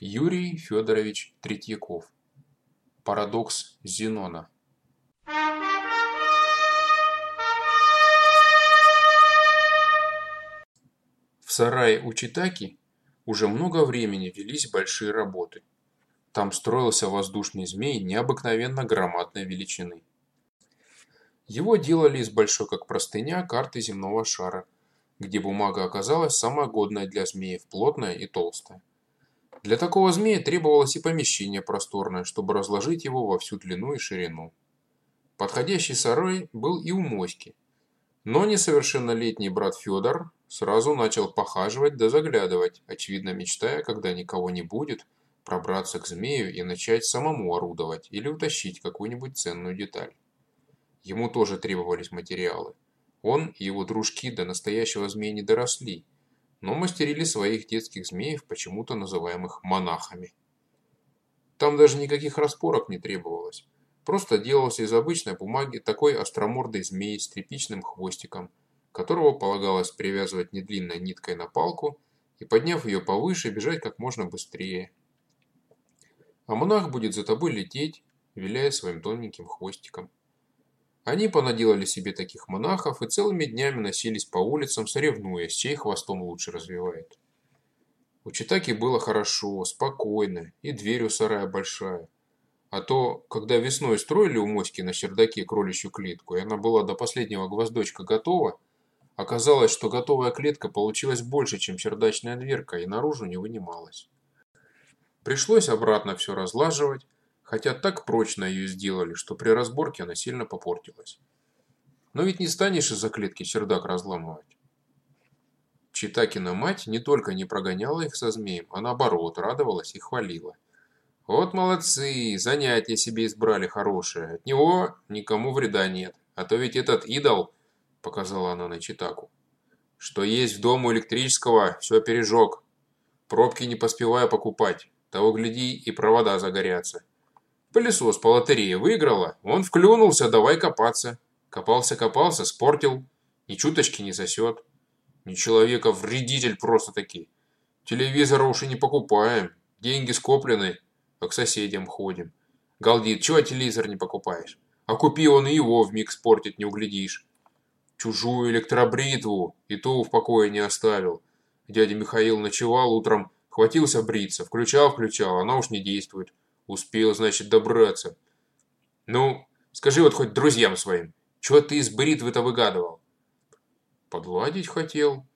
Юрий Федорович Третьяков. Парадокс Зенона. В сарае у Читаки уже много времени велись большие работы. Там строился воздушный змей необыкновенно громадной величины. Его делали из большой как простыня карты земного шара, где бумага оказалась самая годная для змеев, плотная и толстая. Для такого змея требовалось и помещение просторное, чтобы разложить его во всю длину и ширину. Подходящий сарай был и у моськи. Но несовершеннолетний брат Федор сразу начал похаживать да заглядывать, очевидно мечтая, когда никого не будет, пробраться к змею и начать самому орудовать или утащить какую-нибудь ценную деталь. Ему тоже требовались материалы. Он и его дружки до настоящего змея не доросли, но мастерили своих детских змеев, почему-то называемых монахами. Там даже никаких распорок не требовалось. Просто делался из обычной бумаги такой остромордый змей с тряпичным хвостиком, которого полагалось привязывать недлинной ниткой на палку и, подняв ее повыше, бежать как можно быстрее. А монах будет за тобой лететь, виляя своим тоненьким хвостиком. Они понаделали себе таких монахов и целыми днями носились по улицам, соревнуясь, чей хвостом лучше развивает. У Читаки было хорошо, спокойно, и дверь у сарая большая. А то, когда весной строили у Моськи на чердаке кроличью клетку, и она была до последнего гвоздочка готова, оказалось, что готовая клетка получилась больше, чем чердачная дверка, и наружу не вынималась. Пришлось обратно все разлаживать, хотя так прочно ее сделали, что при разборке она сильно попортилась. Но ведь не станешь из-за клетки чердак разламывать. Читакина мать не только не прогоняла их со змеем, а наоборот радовалась и хвалила. Вот молодцы, занятия себе избрали хорошее, от него никому вреда нет, а то ведь этот идол, показала она на Читаку, что есть в дому электрического, все пережег, пробки не поспевая покупать, того гляди и провода загорятся. Пылесос по лотерее выиграла, он вклюнулся, давай копаться. Копался-копался, спортил, ни чуточки не сосет. Не человека, вредитель просто-таки. Телевизора уж и не покупаем, деньги скоплены, а к соседям ходим. Галдит, чего телевизор не покупаешь? А купи он и его вмиг спортит, не углядишь. Чужую электробритву и ту в покое не оставил. Дядя Михаил ночевал утром, хватился бриться, включал-включал, она уж не действует. Успел, значит, добраться. Ну, скажи вот хоть друзьям своим, чего ты из бритвы-то выгадывал? Подладить хотел.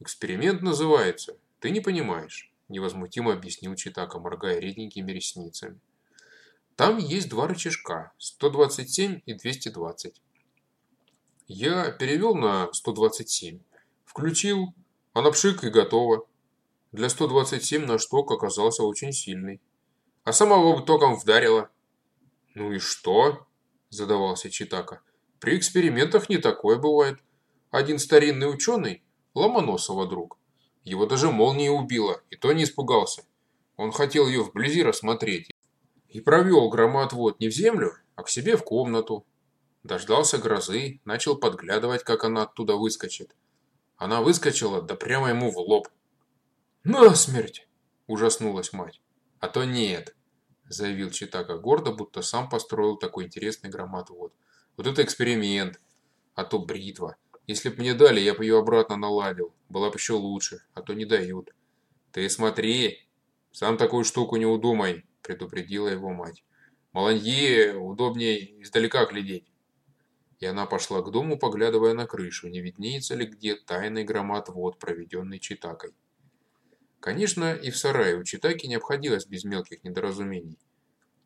Эксперимент называется. Ты не понимаешь, невозмутимо объяснил Читака, моргая реденькими ресницами. Там есть два рычажка, 127 и 220. Я перевел на 127, включил, а на пшик и готово. Для 127 наш ток оказался очень сильный а самого током вдарило. «Ну и что?» – задавался Читака. «При экспериментах не такое бывает. Один старинный ученый, Ломоносова друг, его даже молнией убило, и то не испугался. Он хотел ее вблизи рассмотреть и провел громоотвод не в землю, а к себе в комнату. Дождался грозы, начал подглядывать, как она оттуда выскочит. Она выскочила, да прямо ему в лоб. «Насмерть!» – ужаснулась мать. «А то нет заявил Читака гордо, будто сам построил такой интересный громоотвод. Вот это эксперимент, а то бритва. Если б мне дали, я бы ее обратно наладил. Была бы еще лучше, а то не дают. Ты смотри, сам такую штуку не удумай, предупредила его мать. Маланье удобнее издалека глядеть. И она пошла к дому, поглядывая на крышу, не виднеется ли где тайный громоотвод, проведенный Читакой. Конечно, и в сарае у Читаки не обходилось без мелких недоразумений.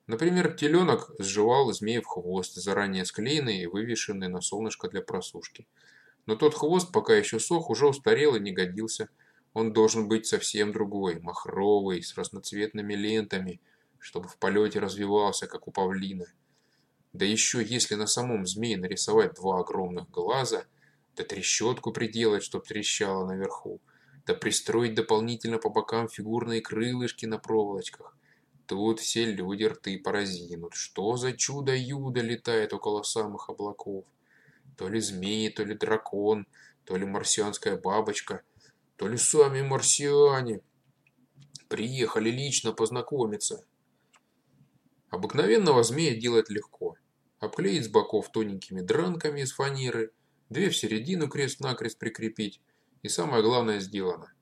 Например, теленок сживал змеев хвост, заранее склеенный и вывешенный на солнышко для просушки. Но тот хвост, пока еще сох, уже устарел и не годился. Он должен быть совсем другой, махровый, с разноцветными лентами, чтобы в полете развивался, как у павлина. Да еще если на самом змее нарисовать два огромных глаза, да трещотку приделать, чтоб трещало наверху, да пристроить дополнительно по бокам фигурные крылышки на проволочках. Тут все люди рты поразинут. Что за чудо-юдо летает около самых облаков? То ли змеи, то ли дракон, то ли марсианская бабочка, то ли сами марсиане. Приехали лично познакомиться. Обыкновенного змея делать легко. Обклеить с боков тоненькими дранками из фанеры, две в середину крест-накрест прикрепить, и самое главное сделано.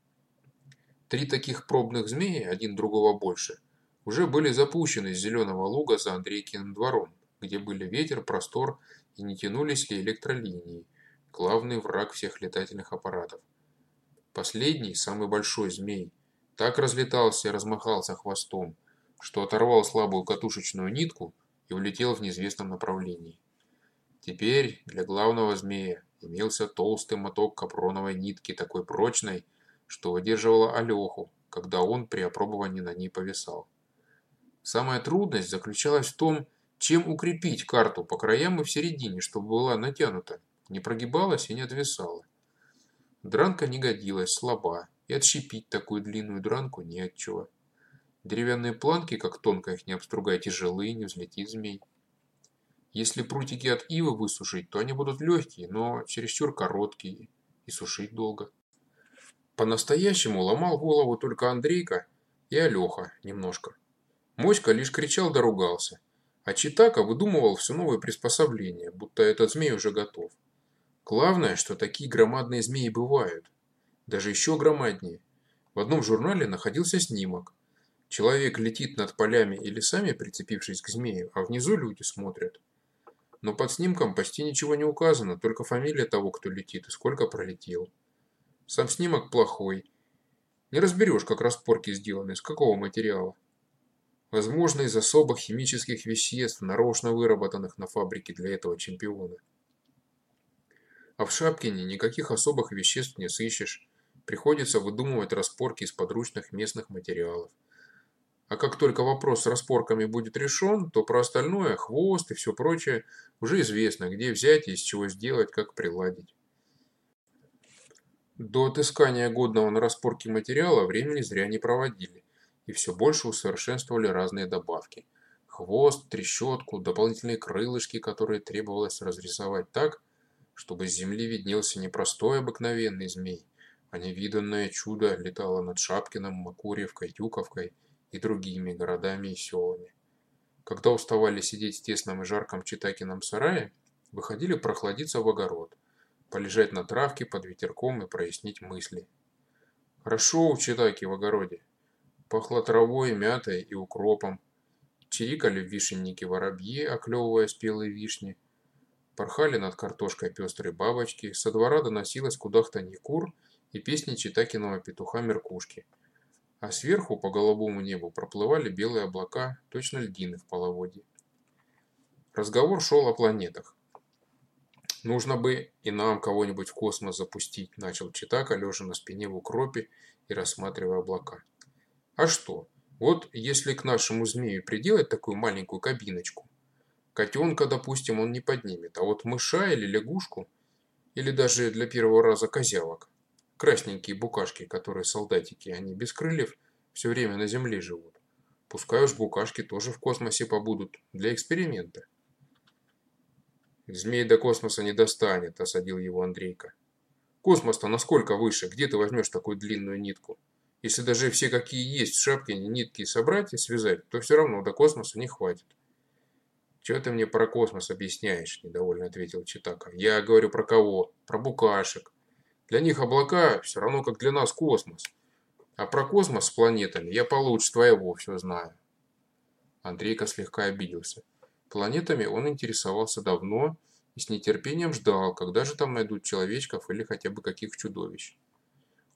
Три таких пробных змея, один другого больше, уже были запущены с зеленого луга за Андрейкиным двором, где были ветер, простор и не тянулись ли электролинии, главный враг всех летательных аппаратов. Последний, самый большой змей, так разлетался и размахался хвостом, что оторвал слабую катушечную нитку и улетел в неизвестном направлении. Теперь для главного змея имелся толстый моток капроновой нитки, такой прочной, что выдерживала Алеху, когда он при опробовании на ней повисал. Самая трудность заключалась в том, чем укрепить карту по краям и в середине, чтобы была натянута, не прогибалась и не отвисала. Дранка не годилась, слаба, и отщепить такую длинную дранку не от чего. Деревянные планки, как тонко их не обстругай, тяжелые, не взлетит змей. Если прутики от ивы высушить, то они будут легкие, но чересчур короткие и сушить долго. По-настоящему ломал голову только Андрейка и Алеха немножко. Моська лишь кричал да ругался, а Читака выдумывал все новые приспособления, будто этот змей уже готов. Главное, что такие громадные змеи бывают – даже еще громаднее. В одном журнале находился снимок. Человек летит над полями и лесами, прицепившись к змею, а внизу люди смотрят. Но под снимком почти ничего не указано, только фамилия того, кто летит, и сколько пролетел. Сам снимок плохой. Не разберешь, как распорки сделаны, из какого материала. Возможно, из особых химических веществ, нарочно выработанных на фабрике для этого чемпиона. А в Шапкине никаких особых веществ не сыщешь. Приходится выдумывать распорки из подручных местных материалов. А как только вопрос с распорками будет решен, то про остальное, хвост и все прочее, уже известно, где взять и из чего сделать, как приладить. До отыскания годного на распорке материала времени зря не проводили, и все больше усовершенствовали разные добавки. Хвост, трещотку, дополнительные крылышки, которые требовалось разрисовать так, чтобы с земли виднелся не простой обыкновенный змей, а невиданное чудо летало над Шапкиным, Макурьевкой, Тюковкой и другими городами и селами. Когда уставали сидеть в тесном и жарком Читакином сарае, выходили прохладиться в огород, полежать на травке под ветерком и прояснить мысли. Хорошо у Читаки в огороде. Пахло травой, мятой и укропом. Чирикали в вишеннике воробьи, оклевывая спелые вишни. Порхали над картошкой пестрые бабочки, со двора доносилось кудахтанье кур – и песни Читакиного петуха Меркушки. А сверху по голубому небу проплывали белые облака, точно льдины в половодье. Разговор шел о планетах. «Нужно бы и нам кого-нибудь в космос запустить», – начал Читака, лежа на спине в укропе и рассматривая облака. «А что? Вот если к нашему змею приделать такую маленькую кабиночку, котенка, допустим, он не поднимет, а вот мыша или лягушку, или даже для первого раза козявок, красненькие букашки, которые солдатики, они без крыльев все время на земле живут. Пускай уж букашки тоже в космосе побудут для эксперимента. Змей до космоса не достанет, осадил его Андрейка. Космос-то насколько выше, где ты возьмешь такую длинную нитку? Если даже все какие есть в шапке нитки собрать и связать, то все равно до космоса не хватит. «Чего ты мне про космос объясняешь?» – недовольно ответил Читака. «Я говорю про кого? Про букашек. Для них облака все равно, как для нас космос. А про космос с планетами я получше твоего все знаю. Андрейка слегка обиделся. Планетами он интересовался давно и с нетерпением ждал, когда же там найдут человечков или хотя бы каких чудовищ.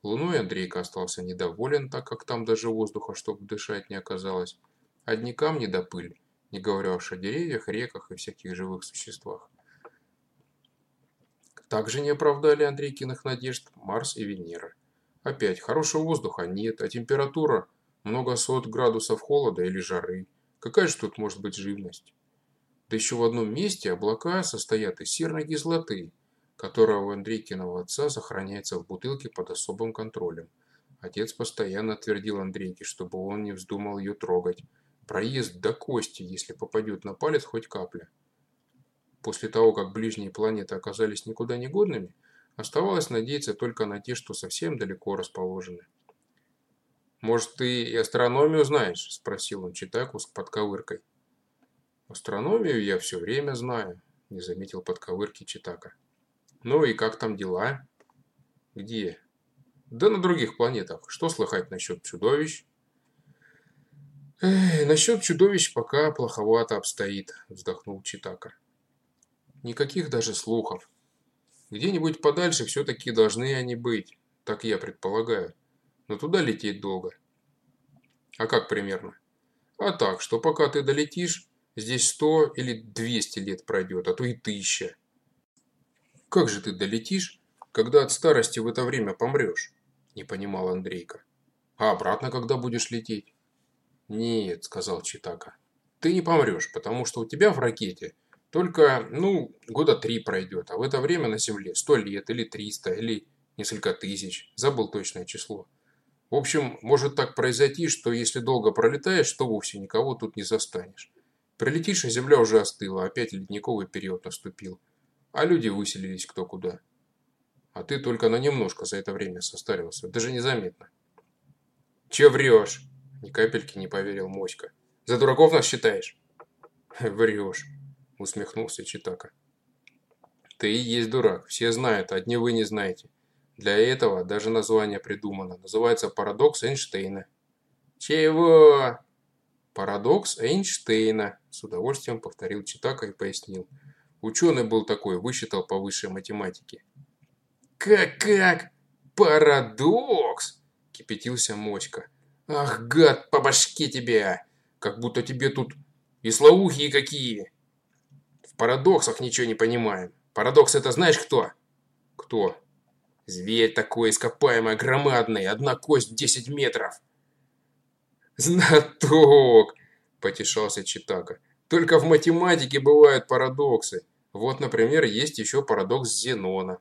Луной Андрейка остался недоволен, так как там даже воздуха, чтобы дышать, не оказалось. Одни камни да пыль, не говоря уж о деревьях, реках и всяких живых существах. Также не оправдали Андрейкиных надежд Марс и Венера. Опять, хорошего воздуха нет, а температура много сот градусов холода или жары. Какая же тут может быть живность? Да еще в одном месте облака состоят из серной кислоты, которая у Андрейкиного отца сохраняется в бутылке под особым контролем. Отец постоянно твердил Андрейке, чтобы он не вздумал ее трогать. Проезд до кости, если попадет на палец хоть капля. После того, как ближние планеты оказались никуда не годными, оставалось надеяться только на те, что совсем далеко расположены. «Может, ты и астрономию знаешь?» – спросил он Читаку с подковыркой. «Астрономию я все время знаю», – не заметил подковырки Читака. «Ну и как там дела?» «Где?» «Да на других планетах. Что слыхать насчет чудовищ?» «Эх, насчет чудовищ пока плоховато обстоит», – вздохнул Читака. «Никаких даже слухов. Где-нибудь подальше все-таки должны они быть, так я предполагаю но туда лететь долго. А как примерно? А так, что пока ты долетишь, здесь 100 или 200 лет пройдет, а то и тысяча. Как же ты долетишь, когда от старости в это время помрешь? Не понимал Андрейка. А обратно когда будешь лететь? Нет, сказал Читака. Ты не помрешь, потому что у тебя в ракете только, ну, года три пройдет, а в это время на Земле сто лет или триста или несколько тысяч. Забыл точное число. В общем, может так произойти, что если долго пролетаешь, то вовсе никого тут не застанешь. Прилетишь, а земля уже остыла, опять ледниковый период наступил. А люди выселились кто куда. А ты только на немножко за это время состарился, даже незаметно. Че врешь? Ни капельки не поверил Моська. За дураков нас считаешь? Врешь, усмехнулся Читака. Ты и есть дурак, все знают, одни вы не знаете. Для этого даже название придумано. Называется парадокс Эйнштейна. Чего? Парадокс Эйнштейна, с удовольствием повторил Читака и пояснил. Ученый был такой, высчитал по высшей математике. Как-как? Парадокс? Кипятился Моська. Ах, гад, по башке тебя! Как будто тебе тут и слоухие какие. В парадоксах ничего не понимаем. Парадокс это знаешь кто? Кто? Зверь такой ископаемый, громадный, одна кость 10 метров. Знаток, потешался Читака. Только в математике бывают парадоксы. Вот, например, есть еще парадокс Зенона.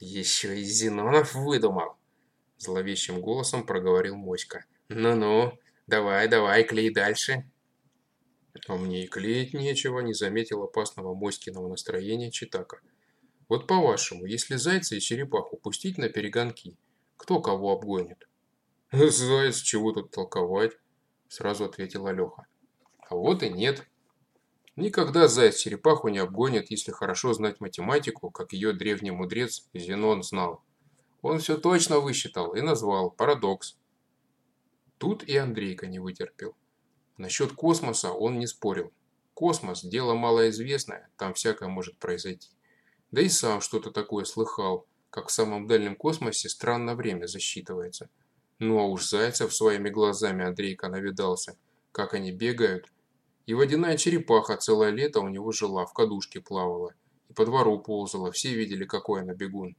Еще и Зенонов выдумал. Зловещим голосом проговорил Моська. Ну-ну, давай, давай, клей дальше. А мне и клеить нечего, не заметил опасного Моськиного настроения Читака. Вот по-вашему, если зайца и черепаху пустить на перегонки, кто кого обгонит? Заяц, чего тут толковать? Сразу ответил Алёха. А вот и нет. Никогда заяц черепаху не обгонит, если хорошо знать математику, как ее древний мудрец Зенон знал. Он все точно высчитал и назвал парадокс. Тут и Андрейка не вытерпел. Насчет космоса он не спорил. Космос – дело малоизвестное, там всякое может произойти. Да и сам что-то такое слыхал, как в самом дальнем космосе странно время засчитывается. Ну а уж Зайцев своими глазами Андрейка навидался, как они бегают. И водяная черепаха целое лето у него жила, в кадушке плавала. И по двору ползала, все видели, какой она бегун.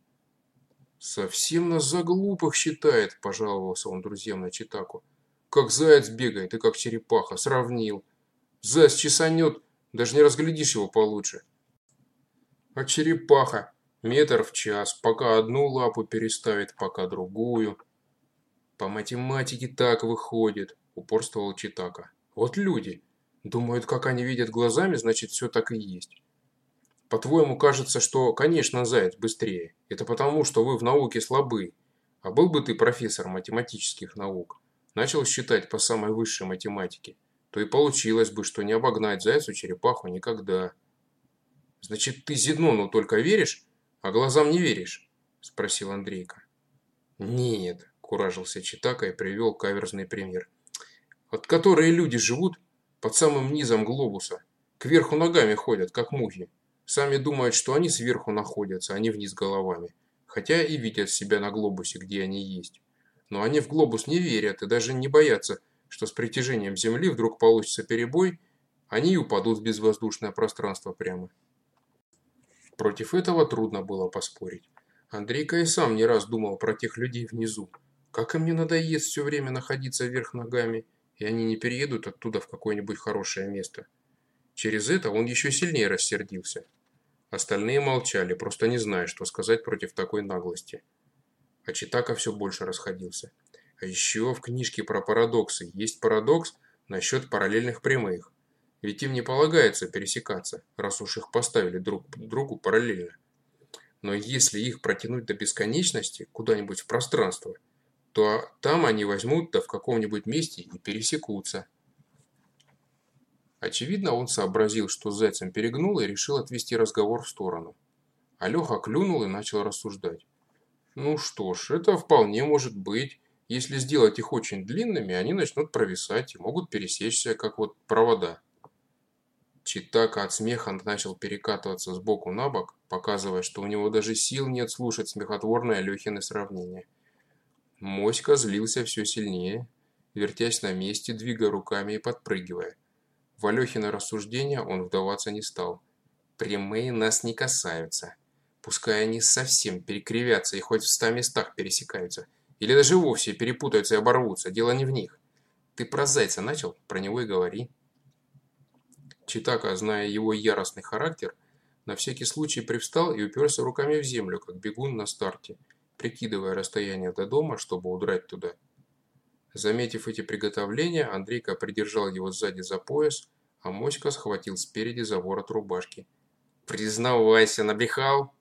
«Совсем нас за глупых считает», – пожаловался он друзьям на Читаку. «Как заяц бегает и как черепаха, сравнил. Заяц чесанет, даже не разглядишь его получше. А черепаха метр в час, пока одну лапу переставит, пока другую. По математике так выходит, упорствовал Читака. Вот люди. Думают, как они видят глазами, значит все так и есть. По-твоему, кажется, что, конечно, заяц быстрее. Это потому, что вы в науке слабы. А был бы ты профессор математических наук, начал считать по самой высшей математике, то и получилось бы, что не обогнать зайцу черепаху никогда. Значит, ты Зиднону только веришь, а глазам не веришь? Спросил Андрейка. Нет, куражился Читака и привел каверзный пример. От которые люди живут под самым низом глобуса, кверху ногами ходят, как мухи. Сами думают, что они сверху находятся, а не вниз головами. Хотя и видят себя на глобусе, где они есть. Но они в глобус не верят и даже не боятся, что с притяжением Земли вдруг получится перебой, они и упадут в безвоздушное пространство прямо. Против этого трудно было поспорить. Андрейка и сам не раз думал про тех людей внизу. Как им не надоест все время находиться вверх ногами, и они не переедут оттуда в какое-нибудь хорошее место. Через это он еще сильнее рассердился. Остальные молчали, просто не зная, что сказать против такой наглости. А Читака все больше расходился. А еще в книжке про парадоксы есть парадокс насчет параллельных прямых. Ведь им не полагается пересекаться, раз уж их поставили друг другу параллельно. Но если их протянуть до бесконечности, куда-нибудь в пространство, то там они возьмут-то в каком-нибудь месте и пересекутся. Очевидно, он сообразил, что зайцем перегнул и решил отвести разговор в сторону. Алёха клюнул и начал рассуждать. Ну что ж, это вполне может быть. Если сделать их очень длинными, они начнут провисать и могут пересечься, как вот провода. Читака от смеха начал перекатываться с боку на бок, показывая, что у него даже сил нет слушать смехотворное Алёхины сравнение. Моська злился все сильнее, вертясь на месте, двигая руками и подпрыгивая. В Алёхино рассуждения он вдаваться не стал. «Прямые нас не касаются. Пускай они совсем перекривятся и хоть в ста местах пересекаются. Или даже вовсе перепутаются и оборвутся. Дело не в них. Ты про зайца начал? Про него и говори». Читака, зная его яростный характер, на всякий случай привстал и уперся руками в землю, как бегун на старте, прикидывая расстояние до дома, чтобы удрать туда. Заметив эти приготовления, Андрейка придержал его сзади за пояс, а Моська схватил спереди за ворот рубашки. «Признавайся, набрехал!»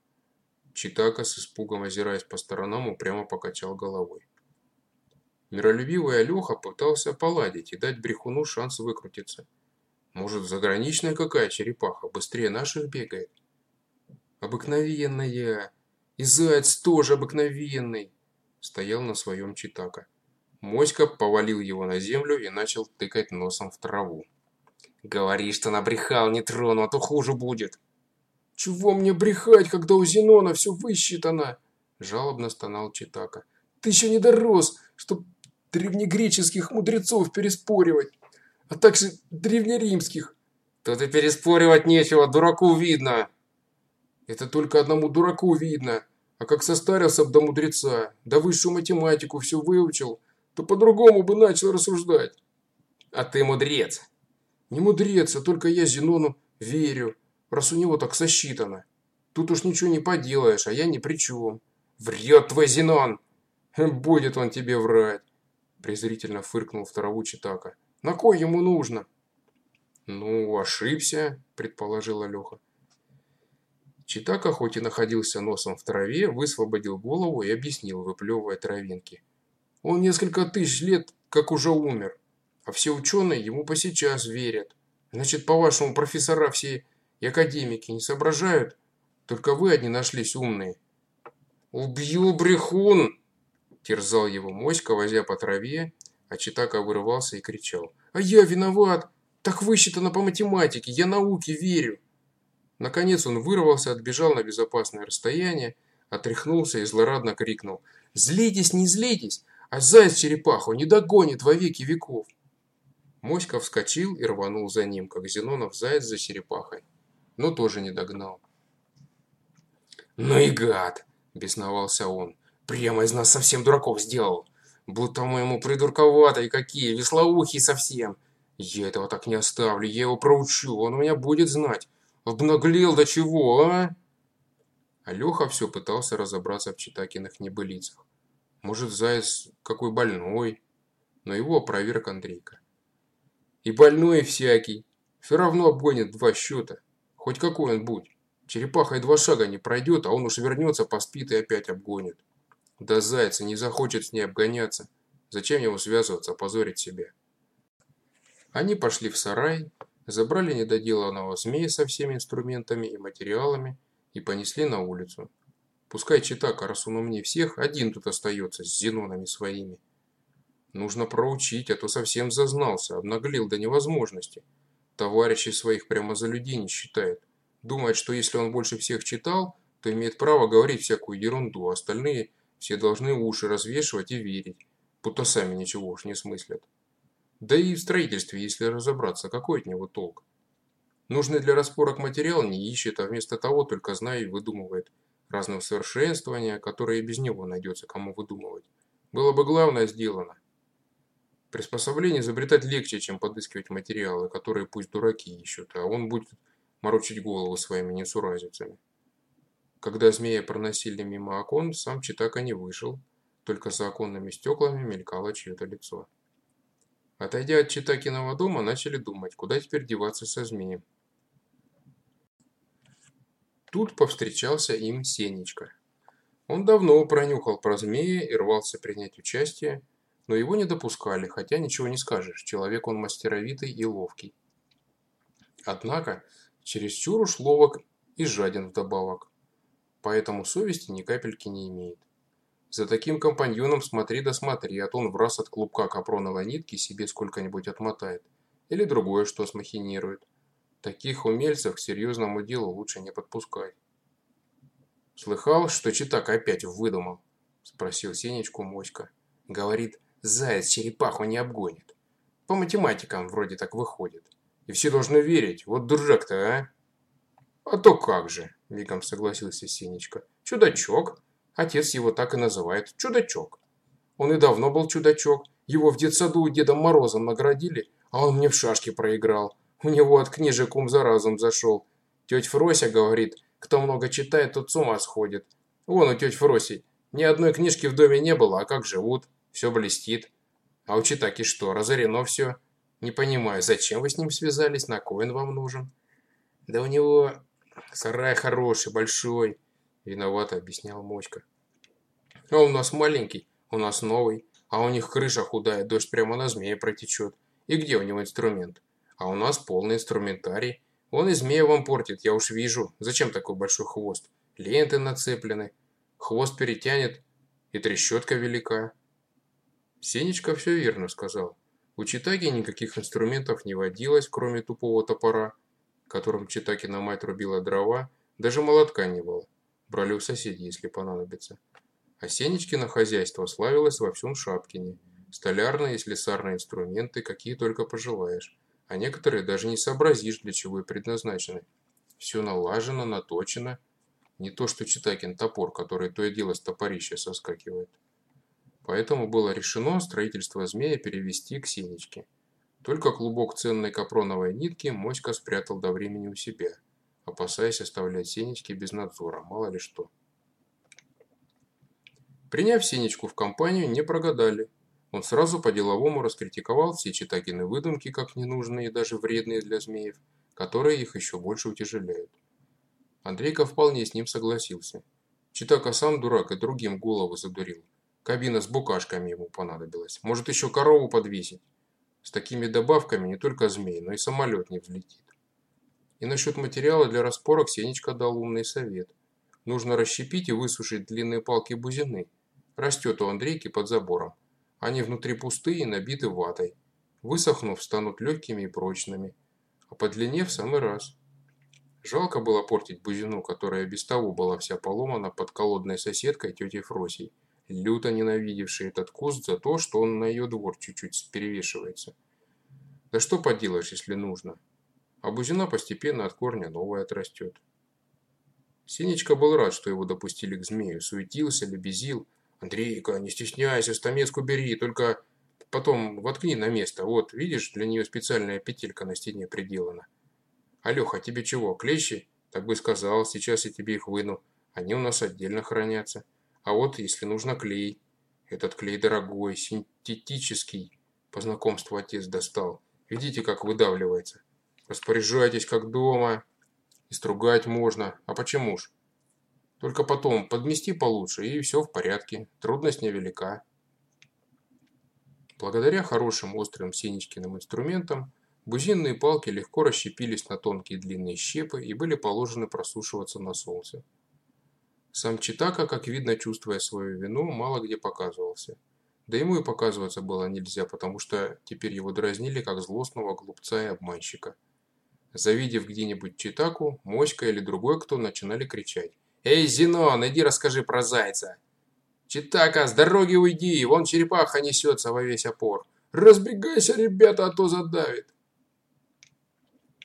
Читака с испугом озираясь по сторонам упрямо покачал головой. Миролюбивый Алёха пытался поладить и дать брехуну шанс выкрутиться. Может, заграничная какая черепаха, быстрее наших бегает? Обыкновенная! И заяц тоже обыкновенный! Стоял на своем Читака. Моська повалил его на землю и начал тыкать носом в траву. «Говори, что набрехал, не трону, а то хуже будет!» «Чего мне брехать, когда у Зенона все высчитано?» Жалобно стонал Читака. «Ты еще не дорос, чтоб древнегреческих мудрецов переспоривать, а также древнеримских». «Тут и переспоривать нечего, дураку видно!» «Это только одному дураку видно, а как состарился б до мудреца, да высшую математику все выучил, то по-другому бы начал рассуждать. А ты мудрец. Не мудрец, а только я Зенону верю, раз у него так сосчитано. Тут уж ничего не поделаешь, а я ни при чем. Врет твой Зенон! Будет он тебе врать, презрительно фыркнул в траву Читака. На кой ему нужно? Ну, ошибся, предположила Леха. Читака, хоть и находился носом в траве, высвободил голову и объяснил, выплевывая травинки. Он несколько тысяч лет как уже умер, а все ученые ему по сейчас верят. Значит, по-вашему, профессора все и академики не соображают? Только вы одни нашлись умные. «Убью, брехун!» Терзал его моська, возя по траве, а Читака вырывался и кричал. «А я виноват! Так высчитано по математике, я науке верю!» Наконец он вырвался, отбежал на безопасное расстояние, отряхнулся и злорадно крикнул. «Злитесь, не злитесь! а заяц черепаху не догонит во веки веков. Моська вскочил и рванул за ним, как Зенонов заяц за черепахой, но тоже не догнал. «Ну и гад!» – бесновался он. «Прямо из нас совсем дураков сделал. Будто мы ему придурковатые какие, веслоухие совсем. Я этого так не оставлю, я его проучу, он у меня будет знать. Обнаглел до чего, а?» Алёха все пытался разобраться в Читакиных небылицах. Может, заяц какой больной, но его опроверг Андрейка. И больной всякий. Все равно обгонит два счета. Хоть какой он будь. Черепаха и два шага не пройдет, а он уж вернется, поспит и опять обгонит. Да зайца не захочет с ней обгоняться. Зачем ему связываться, опозорить себя? Они пошли в сарай, забрали недоделанного змея со всеми инструментами и материалами и понесли на улицу. Пускай Читака, раз он умнее всех, один тут остается с зенонами своими. Нужно проучить, а то совсем зазнался, обнаглел до невозможности. Товарищей своих прямо за людей не считает. Думает, что если он больше всех читал, то имеет право говорить всякую ерунду, а остальные все должны уши развешивать и верить, будто сами ничего уж не смыслят. Да и в строительстве, если разобраться, какой от него толк? Нужный для распорок материал не ищет, а вместо того только знает и выдумывает – разные усовершенствования, которые и без него найдется кому выдумывать. Было бы главное сделано. Приспособление изобретать легче, чем подыскивать материалы, которые пусть дураки ищут, а он будет морочить голову своими несуразицами. Когда змея проносили мимо окон, сам Читака не вышел, только за оконными стеклами мелькало чье-то лицо. Отойдя от Читакиного дома, начали думать, куда теперь деваться со змеем. Тут повстречался им Сенечка. Он давно пронюхал про змея и рвался принять участие, но его не допускали, хотя ничего не скажешь, человек он мастеровитый и ловкий. Однако, чересчур уж ловок и жаден вдобавок, поэтому совести ни капельки не имеет. За таким компаньоном смотри да смотри, а то он в раз от клубка капроновой нитки себе сколько-нибудь отмотает. Или другое что смахинирует. Таких умельцев к серьезному делу лучше не подпускать. «Слыхал, что Читак опять выдумал?» – спросил Сенечку Моська. «Говорит, заяц черепаху не обгонит. По математикам вроде так выходит. И все должны верить. Вот дурак-то, а?» «А то как же!» – мигом согласился Сенечка. «Чудачок!» Отец его так и называет – чудачок. Он и давно был чудачок. Его в детсаду Дедом Морозом наградили, а он мне в шашки проиграл. У него от книжек ум за разум зашел. Тетя Фрося говорит, кто много читает, тот с ума сходит. Вон у тети Фроси ни одной книжки в доме не было, а как живут, все блестит. А у Читаки что, разорено все? Не понимаю, зачем вы с ним связались, на кой вам нужен? Да у него сарай хороший, большой, виновато объяснял Мочка. А у нас маленький, у нас новый, а у них крыша худая, дождь прямо на змея протечет. И где у него инструмент? А у нас полный инструментарий. Он и змея вам портит, я уж вижу. Зачем такой большой хвост? Ленты нацеплены. Хвост перетянет, и трещотка велика. Сенечка все верно сказал. У Читаги никаких инструментов не водилось, кроме тупого топора, которым Читакина мать рубила дрова, даже молотка не было. Брали у соседей, если понадобится. А Сенечкино хозяйство славилось во всем Шапкине. Столярные и слесарные инструменты, какие только пожелаешь. А некоторые даже не сообразишь, для чего и предназначены. Все налажено, наточено. Не то, что Читакин топор, который то и дело с топорища соскакивает. Поэтому было решено строительство змея перевести к Сенечке. Только клубок ценной капроновой нитки Моська спрятал до времени у себя, опасаясь оставлять Сенечки без надзора, мало ли что. Приняв Сенечку в компанию, не прогадали. Он сразу по-деловому раскритиковал все Читакины выдумки, как ненужные и даже вредные для змеев, которые их еще больше утяжеляют. Андрейка вполне с ним согласился. Читака сам дурак и другим голову задурил. Кабина с букашками ему понадобилась. Может еще корову подвесить. С такими добавками не только змей, но и самолет не взлетит. И насчет материала для распорок Сенечка дал умный совет. Нужно расщепить и высушить длинные палки бузины – Растет у Андрейки под забором. Они внутри пустые, набиты ватой. Высохнув, станут легкими и прочными. А по длине в самый раз. Жалко было портить бузину, которая без того была вся поломана под колодной соседкой тетей Фросей, люто ненавидевшей этот куст за то, что он на ее двор чуть-чуть перевешивается. Да что поделаешь, если нужно. А бузина постепенно от корня новая отрастет. Синечка был рад, что его допустили к змею, суетился, лебезил, Андрейка, не стесняйся, стамеску бери, только потом воткни на место. Вот, видишь, для нее специальная петелька на стене приделана. Алёха, тебе чего, клещи? Так бы сказал, сейчас я тебе их выну. Они у нас отдельно хранятся. А вот, если нужно, клей. Этот клей дорогой, синтетический. По знакомству отец достал. Видите, как выдавливается. Распоряжайтесь, как дома. И стругать можно. А почему ж? Только потом подмести получше, и все в порядке. Трудность невелика. Благодаря хорошим острым Сенечкиным инструментам, бузинные палки легко расщепились на тонкие длинные щепы и были положены просушиваться на солнце. Сам Читака, как видно, чувствуя свою вину, мало где показывался. Да ему и показываться было нельзя, потому что теперь его дразнили как злостного глупца и обманщика. Завидев где-нибудь Читаку, Моська или другой кто начинали кричать. «Эй, Зенон, иди расскажи про зайца!» «Читака, с дороги уйди, вон черепаха несется во весь опор!» «Разбегайся, ребята, а то задавит!»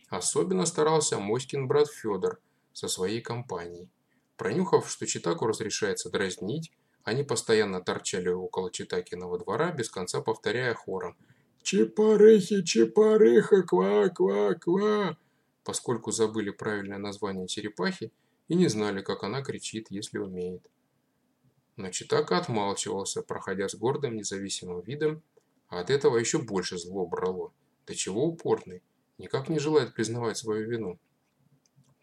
Особенно старался Моськин брат Федор со своей компанией. Пронюхав, что Читаку разрешается дразнить, они постоянно торчали около Читакиного двора, без конца повторяя хором «Чепарыхи, чепарыха, ква-ква-ква!» Поскольку забыли правильное название черепахи, и не знали, как она кричит, если умеет. Но Читака отмалчивался, проходя с гордым независимым видом, а от этого еще больше зло брало. Да чего упорный, никак не желает признавать свою вину.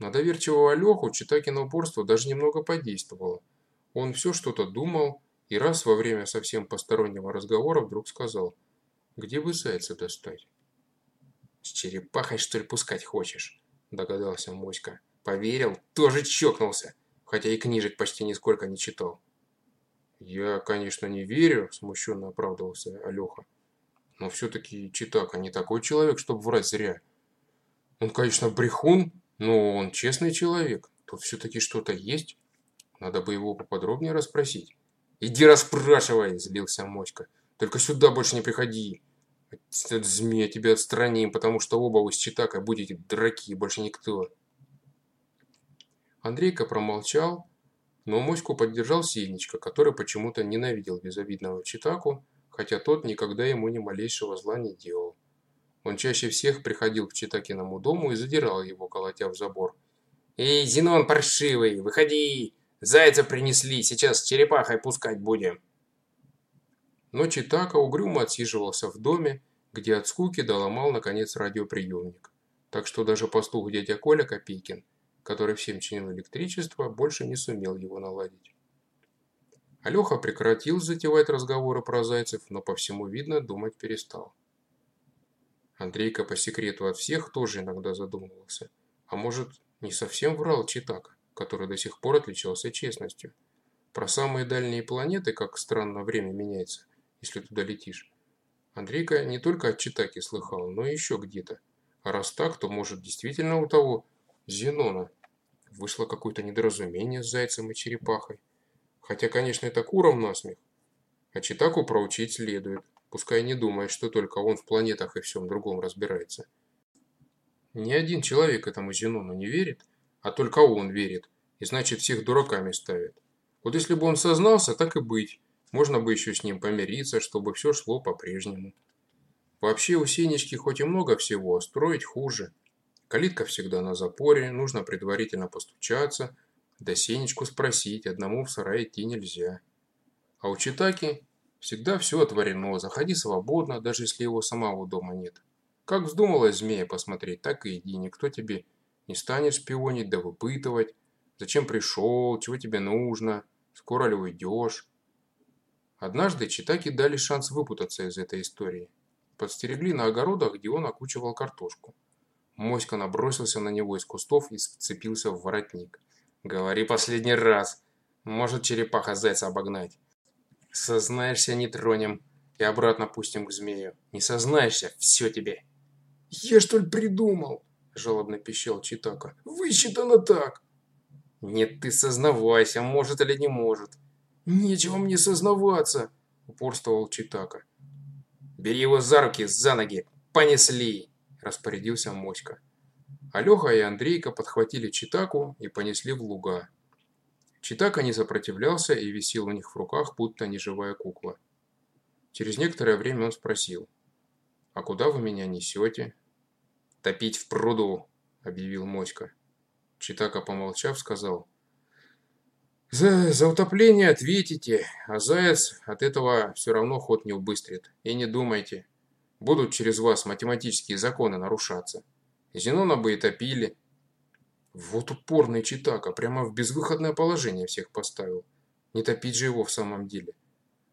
На доверчивого Алеху Читакино упорство даже немного подействовало. Он все что-то думал и раз во время совсем постороннего разговора вдруг сказал, «Где бы зайца достать?» «С черепахой, что ли, пускать хочешь?» – догадался Моська. «Поверил? Тоже чокнулся, хотя и книжек почти нисколько не читал». «Я, конечно, не верю», – смущенно оправдывался Алеха. «Но все-таки Читака не такой человек, чтобы врать зря. Он, конечно, брехун, но он честный человек. Тут все-таки что-то есть. Надо бы его поподробнее расспросить». «Иди расспрашивай», – злился Моська. «Только сюда больше не приходи. От змея тебя отстраним, потому что оба вы с Читакой будете дураки, больше никто». Андрейка промолчал, но моську поддержал Сенечка, который почему-то ненавидел безобидного Читаку, хотя тот никогда ему ни малейшего зла не делал. Он чаще всех приходил к Читакиному дому и задирал его, колотя в забор. «Эй, Зенон паршивый, выходи! Зайца принесли, сейчас с черепахой пускать будем!» Но Читака угрюмо отсиживался в доме, где от скуки доломал, наконец, радиоприемник. Так что даже пастух дядя Коля Копейкин который всем чинил электричество, больше не сумел его наладить. Алеха прекратил затевать разговоры про зайцев, но по всему видно, думать перестал. Андрейка по секрету от всех тоже иногда задумывался. А может, не совсем врал Читак, который до сих пор отличался честностью. Про самые дальние планеты, как странно время меняется, если туда летишь. Андрейка не только от Читаки слыхал, но и еще где-то. А раз так, то может действительно у того Зенона. Вышло какое-то недоразумение с зайцем и черепахой. Хотя, конечно, это куром насмех. А Читаку проучить следует. Пускай не думает, что только он в планетах и всем другом разбирается. Ни один человек этому Зенону не верит, а только он верит, и значит всех дураками ставит. Вот если бы он сознался, так и быть. Можно бы еще с ним помириться, чтобы все шло по-прежнему. Вообще у Сенечки хоть и много всего, а строить хуже. Калитка всегда на запоре, нужно предварительно постучаться, да Сенечку спросить, одному в сарай идти нельзя. А у Читаки всегда все отворено, заходи свободно, даже если его самого дома нет. Как вздумалась змея посмотреть, так и иди, никто тебе не станет шпионить да выпытывать, зачем пришел, чего тебе нужно, скоро ли уйдешь. Однажды Читаки дали шанс выпутаться из этой истории. Подстерегли на огородах, где он окучивал картошку. Моська набросился на него из кустов и сцепился в воротник. «Говори последний раз. Может черепаха зайца обогнать. Сознаешься, не тронем. И обратно пустим к змею. Не сознаешься, все тебе». «Я что ли придумал?» – жалобно пищал Читака. «Высчитано так». «Нет, ты сознавайся, может или не может». «Нечего мне сознаваться», – упорствовал Читака. «Бери его за руки, за ноги. Понесли!» распорядился Моська. Алёха и Андрейка подхватили Читаку и понесли в луга. Читака не сопротивлялся и висел у них в руках, будто неживая кукла. Через некоторое время он спросил. «А куда вы меня несете?» «Топить в пруду», — объявил Моська. Читака, помолчав, сказал. «За, за утопление ответите, а заяц от этого все равно ход не убыстрит. И не думайте, будут через вас математические законы нарушаться. Зенона бы и топили. Вот упорный Читака, прямо в безвыходное положение всех поставил. Не топить же его в самом деле.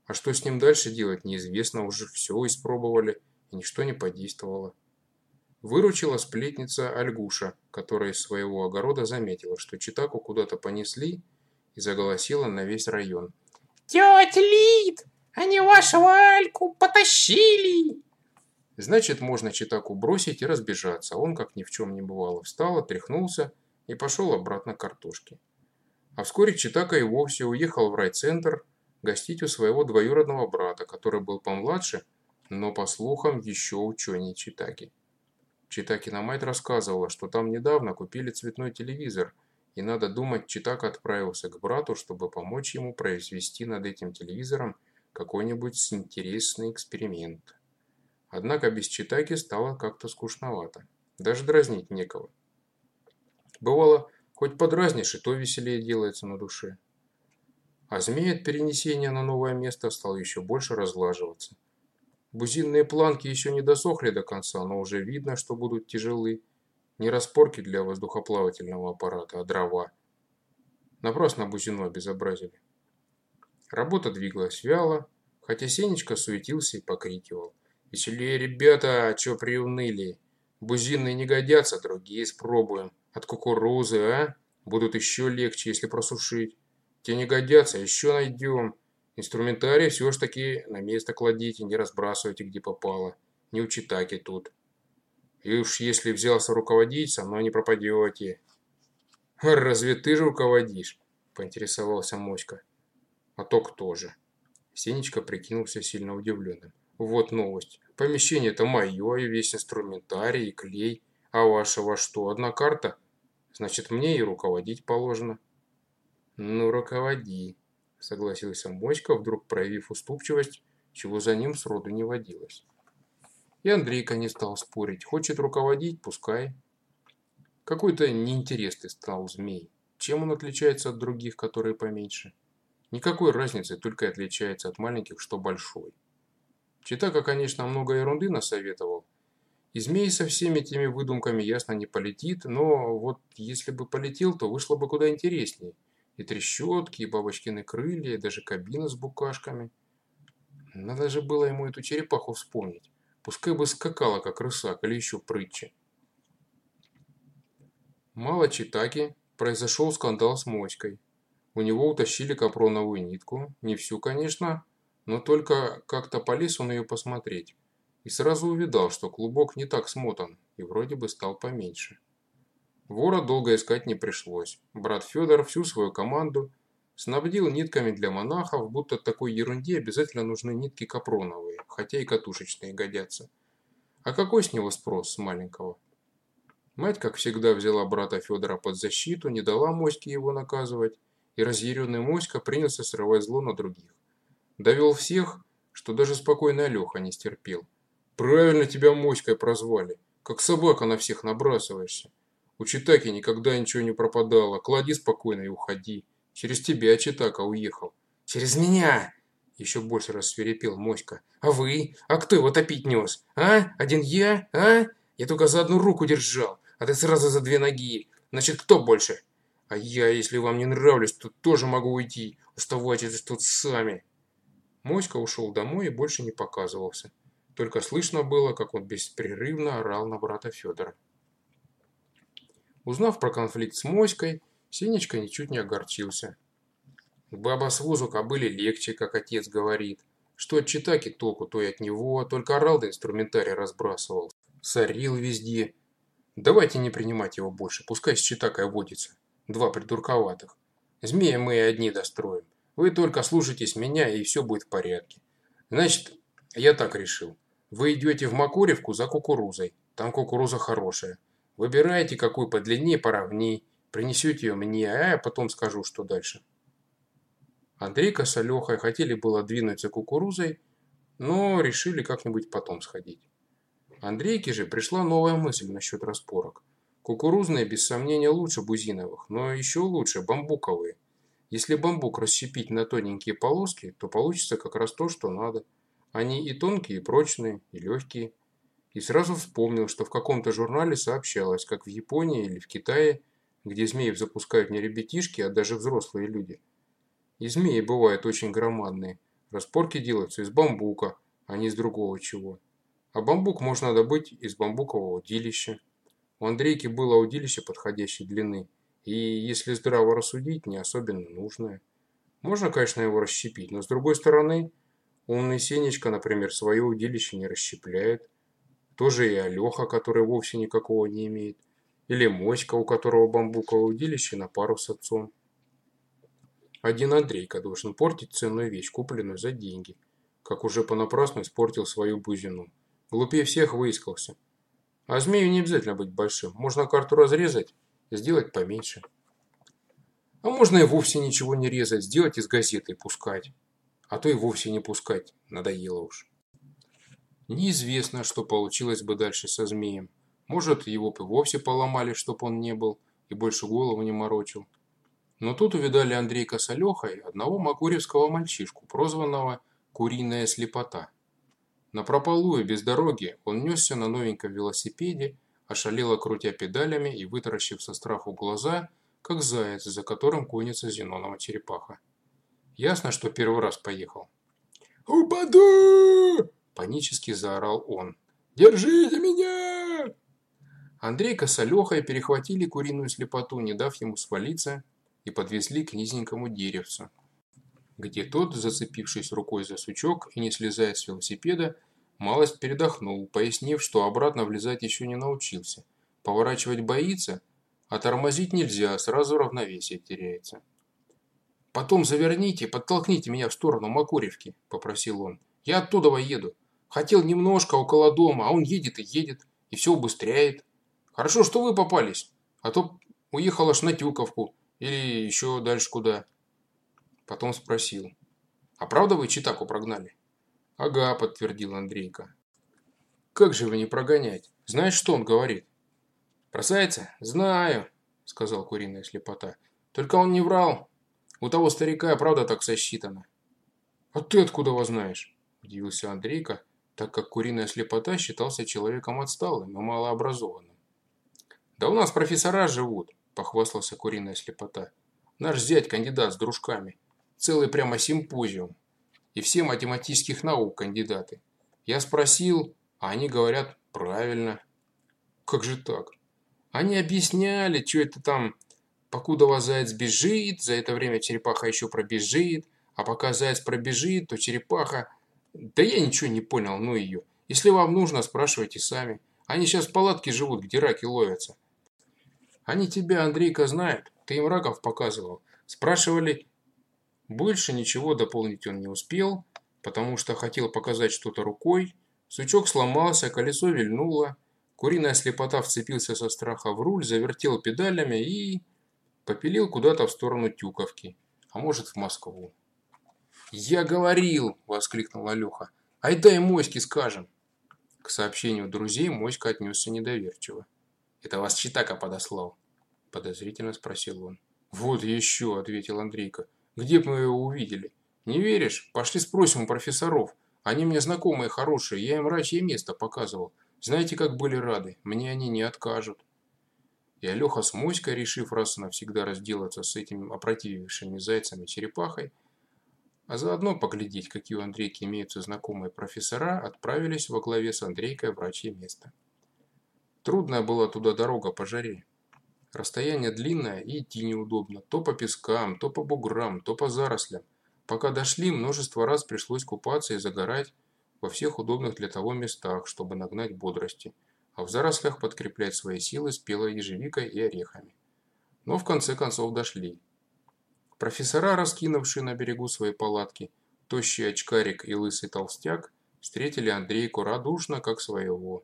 А что с ним дальше делать, неизвестно, уже все испробовали, и ничто не подействовало. Выручила сплетница Альгуша, которая из своего огорода заметила, что Читаку куда-то понесли и заголосила на весь район. «Тетя Лид, они вашего Альку потащили!» Значит, можно Читаку бросить и разбежаться. Он, как ни в чем не бывало, встал, отряхнулся и пошел обратно к картошке. А вскоре Читака и вовсе уехал в райцентр гостить у своего двоюродного брата, который был помладше, но, по слухам, еще ученей Читаки. Читакина мать рассказывала, что там недавно купили цветной телевизор, и надо думать, Читака отправился к брату, чтобы помочь ему произвести над этим телевизором какой-нибудь интересный эксперимент. Однако без Читаки стало как-то скучновато. Даже дразнить некого. Бывало, хоть подразнишь, и то веселее делается на душе. А змей от перенесения на новое место стал еще больше разлаживаться. Бузинные планки еще не досохли до конца, но уже видно, что будут тяжелы. Не распорки для воздухоплавательного аппарата, а дрова. Напрасно бузину обезобразили. Работа двигалась вяло, хотя Сенечка суетился и покрикивал. «Веселее, ребята, чё приуныли? Бузинные не годятся, другие испробуем. От кукурузы, а? Будут еще легче, если просушить. Те не годятся, еще найдем. Инструментарий все ж таки на место кладите, не разбрасывайте, где попало. Не учитаки тут. И уж если взялся руководить, со мной не пропадете. «Разве ты же руководишь?» – поинтересовался Моська. «А то кто же?» Сенечка прикинулся сильно удивленным. «Вот новость. Помещение-то мое, и весь инструментарий, и клей. А вашего что, одна карта? Значит, мне и руководить положено». «Ну, руководи», – согласился Моська, вдруг проявив уступчивость, чего за ним сроду не водилось. И Андрейка не стал спорить. Хочет руководить, пускай. Какой-то неинтересный стал змей. Чем он отличается от других, которые поменьше? Никакой разницы, только отличается от маленьких, что большой. Читака, конечно, много ерунды насоветовал. И змей со всеми этими выдумками ясно не полетит, но вот если бы полетел, то вышло бы куда интереснее. И трещотки, и бабочкины крылья, и даже кабина с букашками. Надо же было ему эту черепаху вспомнить. Пускай бы скакала, как рысак, или еще прытче. Мало читаки, произошел скандал с моськой. У него утащили капроновую нитку, не всю, конечно, но только как-то полез он ее посмотреть. И сразу увидал, что клубок не так смотан, и вроде бы стал поменьше. Вора долго искать не пришлось. Брат Федор всю свою команду снабдил нитками для монахов, будто такой ерунде обязательно нужны нитки капроновые, хотя и катушечные годятся. А какой с него спрос с маленького? Мать, как всегда, взяла брата Федора под защиту, не дала Моське его наказывать, и разъяренный Моська принялся срывать зло на других. Довел всех, что даже спокойный Алеха не стерпел. «Правильно тебя Моськой прозвали. Как собака на всех набрасываешься. У Читаки никогда ничего не пропадало. Клади спокойно и уходи. Через тебя Читака уехал». «Через меня!» Еще больше рассверепел Моська. «А вы? А кто его топить нес? А? Один я? А? Я только за одну руку держал а ты сразу за две ноги. Значит, кто больше? А я, если вам не нравлюсь, то тоже могу уйти. Оставайтесь тут сами. Моська ушел домой и больше не показывался. Только слышно было, как он беспрерывно орал на брата Федора. Узнав про конфликт с Моськой, Сенечка ничуть не огорчился. Баба с возу кобыли легче, как отец говорит. Что от читаки толку, то и от него, только орал да инструментарий разбрасывал. Сорил везде, Давайте не принимать его больше, пускай с Читакой водится. Два придурковатых. Змея мы и одни достроим. Вы только слушайтесь меня, и все будет в порядке. Значит, я так решил. Вы идете в Макуревку за кукурузой. Там кукуруза хорошая. Выбираете, какую подлиннее, поровней. Принесете ее мне, а я потом скажу, что дальше. Андрейка с Алехой хотели было двинуть за кукурузой, но решили как-нибудь потом сходить. Андрейке же пришла новая мысль насчет распорок. Кукурузные, без сомнения, лучше бузиновых, но еще лучше бамбуковые. Если бамбук расщепить на тоненькие полоски, то получится как раз то, что надо. Они и тонкие, и прочные, и легкие. И сразу вспомнил, что в каком-то журнале сообщалось, как в Японии или в Китае, где змеев запускают не ребятишки, а даже взрослые люди. И змеи бывают очень громадные. Распорки делаются из бамбука, а не из другого чего. А бамбук можно добыть из бамбукового удилища. У Андрейки было удилище подходящей длины, и, если здраво рассудить, не особенно нужное. Можно, конечно, его расщепить, но с другой стороны, умный Сенечка, например, свое удилище не расщепляет. Тоже и Алеха, который вовсе никакого не имеет. Или Моська, у которого бамбуковое удилище на пару с отцом. Один Андрейка должен портить ценную вещь, купленную за деньги, как уже понапрасну испортил свою бузину. Глупее всех выискался. А змею не обязательно быть большим. Можно карту разрезать сделать поменьше. А можно и вовсе ничего не резать, сделать из газеты и пускать. А то и вовсе не пускать. Надоело уж. Неизвестно, что получилось бы дальше со змеем. Может, его бы вовсе поломали, чтоб он не был и больше голову не морочил. Но тут увидали Андрейка с Алехой одного макуревского мальчишку, прозванного «Куриная слепота». На прополую без дороги он несся на новеньком велосипеде, ошалело крутя педалями и вытаращив со страху глаза, как заяц, за которым гонится Зенонова черепаха. Ясно, что первый раз поехал. «Упаду!» – Панически заорал он. «Держите меня!» Андрейка с Алехой перехватили куриную слепоту, не дав ему свалиться, и подвезли к низенькому деревцу, где тот, зацепившись рукой за сучок и не слезая с велосипеда, малость передохнул, пояснив, что обратно влезать еще не научился. Поворачивать боится, а тормозить нельзя, сразу равновесие теряется. «Потом заверните, подтолкните меня в сторону Макуревки», – попросил он. «Я оттуда еду. Хотел немножко около дома, а он едет и едет, и все убыстряет. Хорошо, что вы попались, а то уехал аж на Тюковку или еще дальше куда». Потом спросил. «А правда вы Читаку прогнали?» «Ага», – подтвердил Андрейка. «Как же вы не прогонять? Знаешь, что он говорит?» «Про зайца? Знаю», – сказал куриная слепота. «Только он не врал. У того старика правда так сосчитано». «А ты откуда его знаешь?» – удивился Андрейка, так как куриная слепота считался человеком отсталым и малообразованным. «Да у нас профессора живут», – похвастался куриная слепота. «Наш зять кандидат с дружками. Целый прямо симпозиум. И все математических наук кандидаты. Я спросил, а они говорят правильно». «Как же так?» Они объясняли, что это там, покуда заяц бежит, за это время черепаха еще пробежит, а пока заяц пробежит, то черепаха... Да я ничего не понял, ну ее. Если вам нужно, спрашивайте сами. Они сейчас в палатке живут, где раки ловятся. Они тебя, Андрейка, знают. Ты им раков показывал. Спрашивали. Больше ничего дополнить он не успел, потому что хотел показать что-то рукой. Сучок сломался, колесо вильнуло. Куриная слепота вцепился со страха в руль, завертел педалями и... попилил куда-то в сторону Тюковки, а может в Москву. «Я говорил!» – воскликнул Алёха. «Ай дай Моське скажем!» К сообщению друзей Моська отнесся недоверчиво. «Это вас Читака подослал?» – подозрительно спросил он. «Вот еще!» – ответил Андрейка. «Где бы мы его увидели? Не веришь? Пошли спросим у профессоров. Они мне знакомые хорошие, я им рачье место показывал. Знаете, как были рады? Мне они не откажут. И Алёха с Моськой, решив раз и навсегда разделаться с этими опротивившими зайцами черепахой, а заодно поглядеть, какие у Андрейки имеются знакомые профессора, отправились во главе с Андрейкой врачье место. Трудная была туда дорога по жаре. Расстояние длинное и идти неудобно. То по пескам, то по буграм, то по зарослям. Пока дошли, множество раз пришлось купаться и загорать, во всех удобных для того местах, чтобы нагнать бодрости, а в зарослях подкреплять свои силы спелой ежевикой и орехами. Но в конце концов дошли. Профессора, раскинувшие на берегу свои палатки, тощий очкарик и лысый толстяк, встретили Андрейку радушно, как своего.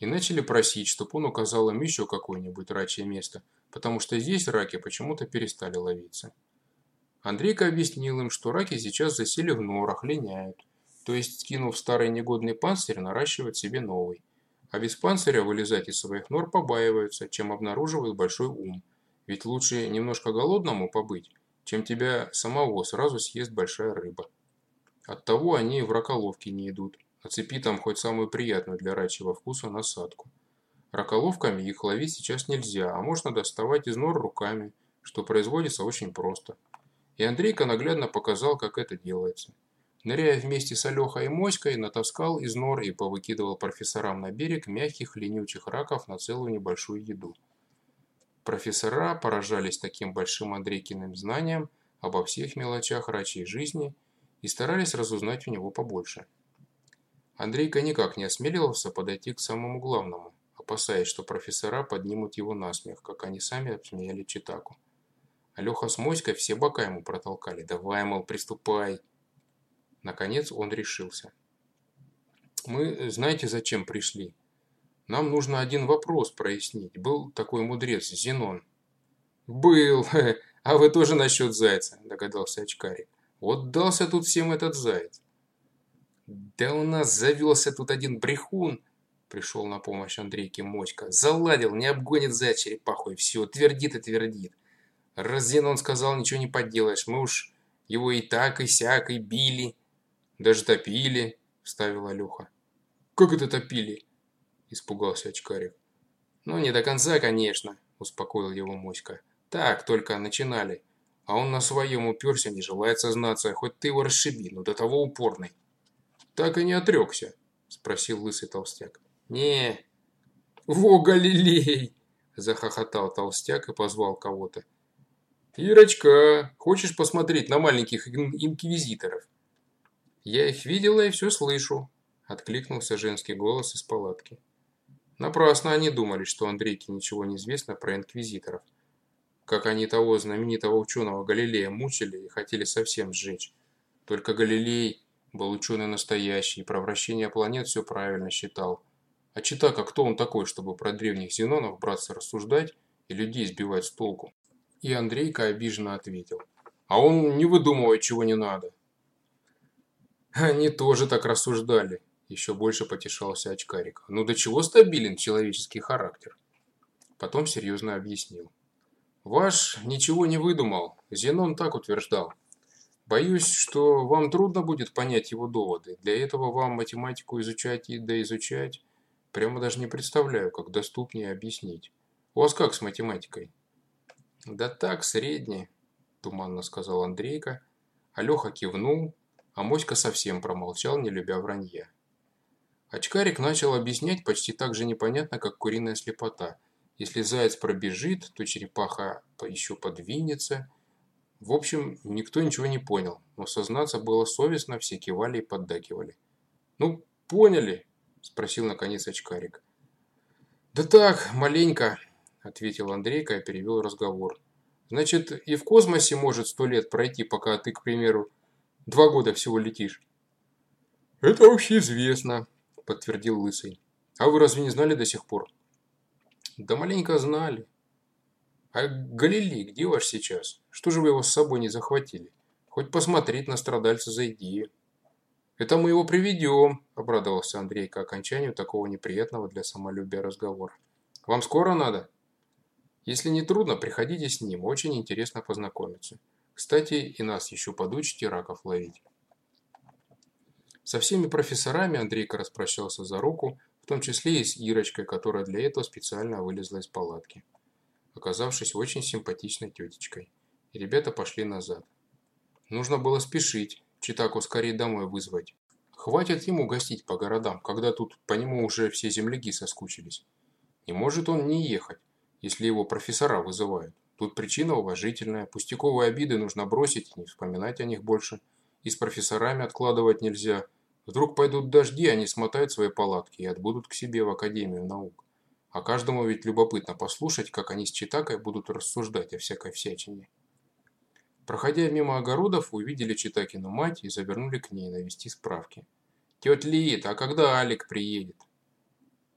И начали просить, чтобы он указал им еще какое-нибудь рачье место, потому что здесь раки почему-то перестали ловиться. Андрейка объяснил им, что раки сейчас засели в норах, линяют, то есть, скинув старый негодный панцирь, наращивать себе новый. А без панциря вылезать из своих нор побаиваются, чем обнаруживают большой ум. Ведь лучше немножко голодному побыть, чем тебя самого сразу съест большая рыба. Оттого они в раколовки не идут. Оцепи там хоть самую приятную для рачьего вкуса насадку. Раколовками их ловить сейчас нельзя, а можно доставать из нор руками, что производится очень просто. И Андрейка наглядно показал, как это делается. Ныряя вместе с Алехой и Моськой, натаскал из нор и повыкидывал профессорам на берег мягких ленючих раков на целую небольшую еду. Профессора поражались таким большим Андрейкиным знанием обо всех мелочах рачьей жизни и старались разузнать у него побольше. Андрейка никак не осмеливался подойти к самому главному, опасаясь, что профессора поднимут его на смех, как они сами обсмеяли Читаку. Алеха с Моськой все бока ему протолкали. «Давай, мол, приступай!» Наконец он решился. «Мы знаете, зачем пришли? Нам нужно один вопрос прояснить. Был такой мудрец Зенон». «Был. А вы тоже насчет зайца», – догадался очкарик. «Вот дался тут всем этот заяц». «Да у нас завелся тут один брехун», – пришел на помощь Андрейке Моська. «Заладил, не обгонит заяц черепаху и все, твердит и твердит. Раз Зенон сказал, ничего не поделаешь, мы уж его и так, и сяк, и били». Даже топили, вставил Алёха. Как это топили? Испугался очкарик. Ну, не до конца, конечно, успокоил его Моська. Так, только начинали. А он на своем уперся, не желает сознаться, хоть ты его расшиби, но до того упорный. Так и не отрекся, спросил лысый толстяк. Не, во Галилей! Захохотал толстяк и позвал кого-то. «Ирочка, хочешь посмотреть на маленьких инквизиторов?» «Я их видела и все слышу», – откликнулся женский голос из палатки. Напрасно они думали, что Андрейке ничего не известно про инквизиторов. Как они того знаменитого ученого Галилея мучили и хотели совсем сжечь. Только Галилей был ученый настоящий, и про вращение планет все правильно считал. А Читака, кто он такой, чтобы про древних зенонов браться рассуждать и людей сбивать с толку? И Андрейка обиженно ответил. А он не выдумывает, чего не надо. Они тоже так рассуждали. Еще больше потешался очкарик. Ну до чего стабилен человеческий характер? Потом серьезно объяснил. Ваш ничего не выдумал. Зенон так утверждал. Боюсь, что вам трудно будет понять его доводы. Для этого вам математику изучать и доизучать. Прямо даже не представляю, как доступнее объяснить. У вас как с математикой? «Да так, средний», – туманно сказал Андрейка. Алёха кивнул, а Моська совсем промолчал, не любя вранья. Очкарик начал объяснять почти так же непонятно, как куриная слепота. Если заяц пробежит, то черепаха еще подвинется. В общем, никто ничего не понял, но сознаться было совестно, все кивали и поддакивали. «Ну, поняли?» – спросил наконец очкарик. «Да так, маленько», ответил Андрейка и перевел разговор. Значит, и в космосе может сто лет пройти, пока ты, к примеру, два года всего летишь. Это вообще известно, подтвердил Лысый. А вы разве не знали до сих пор? Да маленько знали. А Галилей где ваш сейчас? Что же вы его с собой не захватили? Хоть посмотреть на страдальца зайди. Это мы его приведем, обрадовался Андрейка окончанию такого неприятного для самолюбия разговора. Вам скоро надо? Если не трудно, приходите с ним, очень интересно познакомиться. Кстати, и нас еще подучите раков ловить. Со всеми профессорами Андрейка распрощался за руку, в том числе и с Ирочкой, которая для этого специально вылезла из палатки, оказавшись очень симпатичной тетечкой. И ребята пошли назад. Нужно было спешить, Читаку скорее домой вызвать. Хватит ему гостить по городам, когда тут по нему уже все земляки соскучились. Не может он не ехать если его профессора вызывают. Тут причина уважительная, пустяковые обиды нужно бросить не вспоминать о них больше. И с профессорами откладывать нельзя. Вдруг пойдут дожди, они смотают свои палатки и отбудут к себе в Академию наук. А каждому ведь любопытно послушать, как они с Читакой будут рассуждать о всякой всячине. Проходя мимо огородов, увидели Читакину мать и завернули к ней навести справки. «Тетя Лиит, а когда Алик приедет?»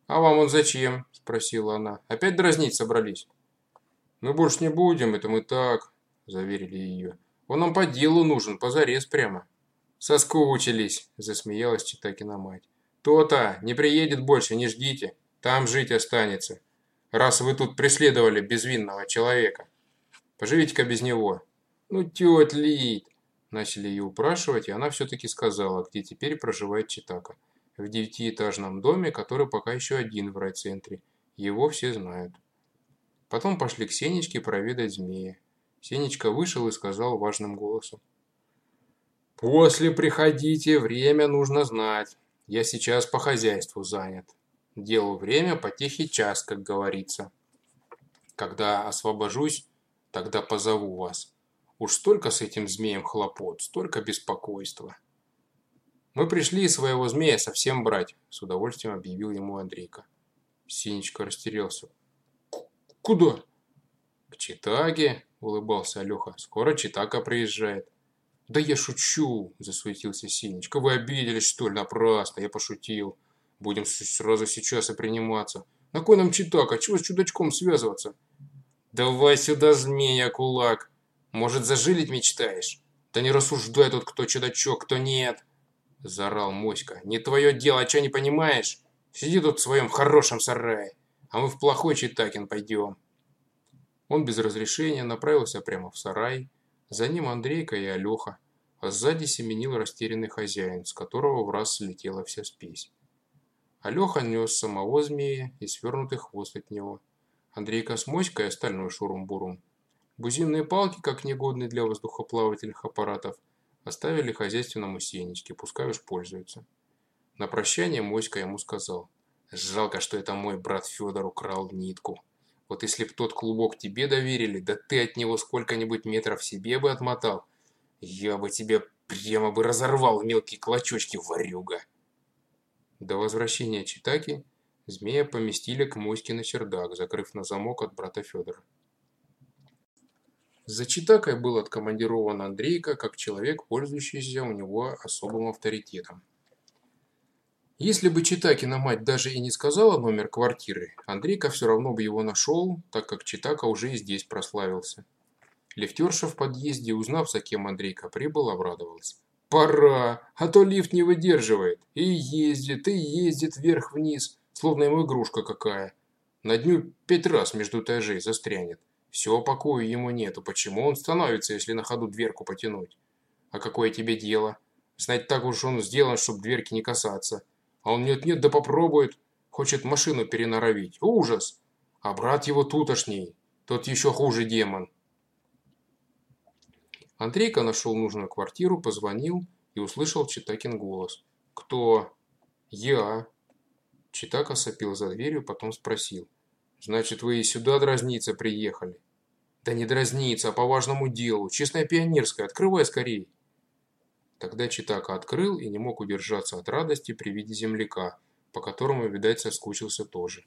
«А вам он зачем?» – спросила она. «Опять дразнить собрались?» «Мы больше не будем, это мы так», – заверили ее. «Он нам по делу нужен, позарез прямо». «Соскучились», – засмеялась Читакина мать. «То-то, не приедет больше, не ждите. Там жить останется. Раз вы тут преследовали безвинного человека. Поживите-ка без него». «Ну, тетя Лид», – начали ее упрашивать, и она все-таки сказала, где теперь проживает Читака в девятиэтажном доме, который пока еще один в райцентре. Его все знают. Потом пошли к Сенечке проведать змея. Сенечка вышел и сказал важным голосом. «После приходите, время нужно знать. Я сейчас по хозяйству занят. Делаю время по тихий час, как говорится. Когда освобожусь, тогда позову вас. Уж столько с этим змеем хлопот, столько беспокойства». «Мы пришли своего змея совсем брать», – с удовольствием объявил ему Андрейка. Синечка растерялся. «Куда?» «К Читаге», – улыбался Алёха. «Скоро Читака приезжает». «Да я шучу», – засуетился Синечка. «Вы обиделись, что ли, напрасно? Я пошутил. Будем сразу сейчас и приниматься. На кой нам Читака? Чего с чудачком связываться?» «Давай сюда, змея, кулак. Может, зажилить мечтаешь?» «Да не рассуждай тут, кто чудачок, кто нет. – заорал Моська. «Не твое дело, что не понимаешь? Сиди тут в своем хорошем сарае, а мы в плохой Читакин пойдем». Он без разрешения направился прямо в сарай. За ним Андрейка и Алёха, а сзади семенил растерянный хозяин, с которого в раз слетела вся спесь. Алёха нес самого змея и свернутый хвост от него. Андрейка с Моськой остальной шурум-бурум. Бузинные палки, как негодные для воздухоплавательных аппаратов, оставили хозяйственному сенечке, пускай уж пользуются. На прощание Моська ему сказал, «Жалко, что это мой брат Федор украл нитку. Вот если б тот клубок тебе доверили, да ты от него сколько-нибудь метров себе бы отмотал, я бы тебе прямо бы разорвал мелкие клочочки, ворюга». До возвращения Читаки змея поместили к Моське на чердак, закрыв на замок от брата Федора. За Читакой был откомандирован Андрейка как человек, пользующийся у него особым авторитетом. Если бы Читакина мать даже и не сказала номер квартиры, Андрейка все равно бы его нашел, так как Читака уже и здесь прославился. Лифтерша в подъезде, узнав, за кем Андрейка прибыл, обрадовалась. «Пора, а то лифт не выдерживает. И ездит, и ездит вверх-вниз, словно ему игрушка какая. На дню пять раз между этажей застрянет. Все, покоя ему нету. Почему он становится, если на ходу дверку потянуть? А какое тебе дело? Знать так уж он сделан, чтобы дверки не касаться. А он нет-нет, да попробует. Хочет машину переноровить. Ужас! А брат его тутошний. Тот еще хуже демон. Андрейка нашел нужную квартиру, позвонил и услышал Читакин голос. «Кто?» «Я». Читака сопил за дверью, потом спросил. «Значит, вы и сюда дразниться приехали?» «Да не дразниться, а по важному делу. Честная пионерская. Открывай скорей». Тогда Читака открыл и не мог удержаться от радости при виде земляка, по которому, видать, соскучился тоже.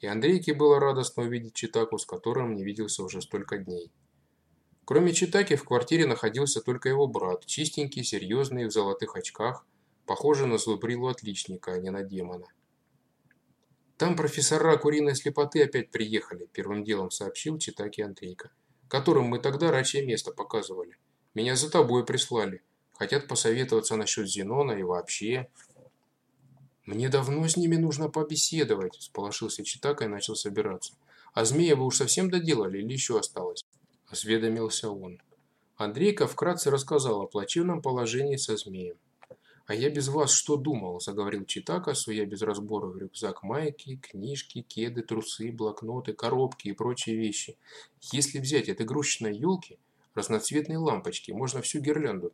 И Андрейке было радостно увидеть Читаку, с которым не виделся уже столько дней. Кроме Читаки в квартире находился только его брат, чистенький, серьезный, в золотых очках, похожий на злоприлу отличника, а не на демона. «Там профессора куриной слепоты опять приехали», – первым делом сообщил Читаки Андрейка, которым мы тогда рачье место показывали. «Меня за тобой прислали. Хотят посоветоваться насчет Зенона и вообще...» «Мне давно с ними нужно побеседовать», – сполошился Читака и начал собираться. «А змея вы уж совсем доделали или еще осталось?» – осведомился он. Андрейка вкратце рассказал о плачевном положении со змеем. «А я без вас что думал?» – заговорил Читака, суя без разбора в рюкзак майки, книжки, кеды, трусы, блокноты, коробки и прочие вещи. Если взять от игрушечной елки разноцветные лампочки, можно всю гирлянду.